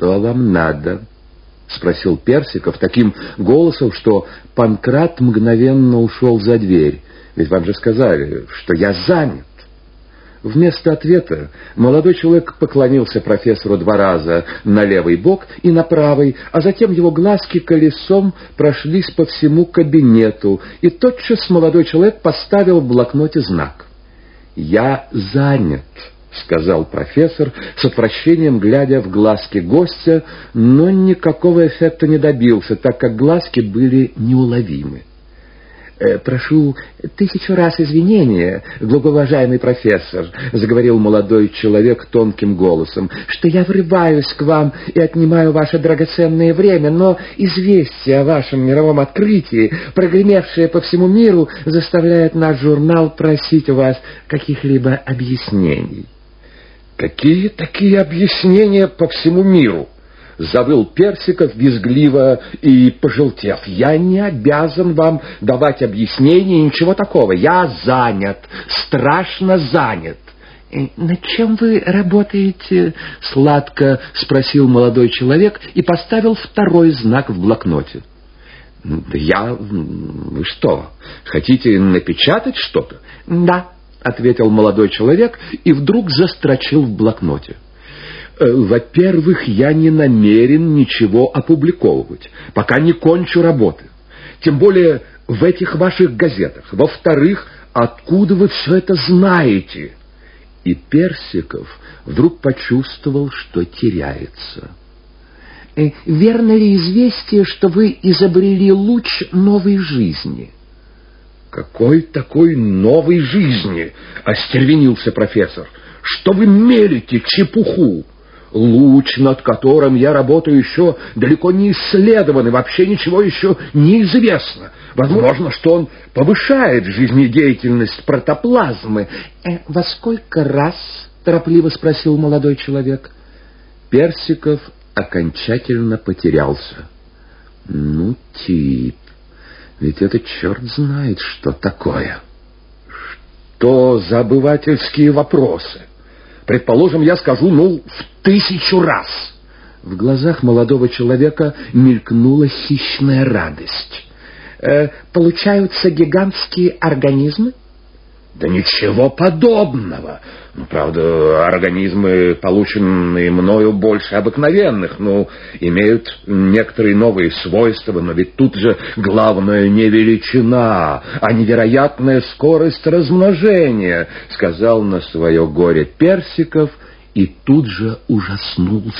«Что вам надо?» — спросил Персиков таким голосом, что Панкрат мгновенно ушел за дверь. «Ведь вам же сказали, что я занят». Вместо ответа молодой человек поклонился профессору два раза на левый бок и на правый, а затем его глазки колесом прошлись по всему кабинету, и тотчас молодой человек поставил в блокноте знак. «Я занят», — сказал профессор, с отвращением глядя в глазки гостя, но никакого эффекта не добился, так как глазки были неуловимы. «Э, «Прошу тысячу раз извинения, глубоуважаемый профессор», — заговорил молодой человек тонким голосом, «что я врываюсь к вам и отнимаю ваше драгоценное время, но известие о вашем мировом открытии, прогремевшее по всему миру, заставляет наш журнал просить у вас каких-либо объяснений». «Какие такие объяснения по всему миру?» завыл Персиков визгливо и пожелтев. «Я не обязан вам давать объяснений, ничего такого. Я занят, страшно занят». «Э, «Над чем вы работаете?» — сладко спросил молодой человек и поставил второй знак в блокноте. «Да я... Вы что, хотите напечатать что-то?» «Да», — ответил молодой человек и вдруг застрочил в блокноте. Э, во-первых, я не намерен ничего опубликовывать, пока не кончу работы. Тем более в этих ваших газетах. Во-вторых, откуда вы все это знаете? И Персиков вдруг почувствовал, что теряется. «Э, «Верно ли известие, что вы изобрели луч новой жизни?» «Какой такой новой жизни?» — остервенился профессор. «Что вы мелите чепуху?» Луч, над которым я работаю, еще далеко не исследован, и вообще ничего еще не известно. Возможно, что он повышает жизнедеятельность протоплазмы. «Э, «Во сколько раз?» — торопливо спросил молодой человек. Персиков окончательно потерялся. «Ну, тип, ведь это черт знает, что такое». «Что за обывательские вопросы?» Предположим, я скажу, ну, в тысячу раз. В глазах молодого человека мелькнула хищная радость. Э, получаются гигантские организмы? Да ничего подобного. Ну, правда, организмы, полученные мною больше обыкновенных, ну, имеют некоторые новые свойства, но ведь тут же главное не величина, а невероятная скорость размножения, сказал на свое горе Персиков и тут же ужаснулся.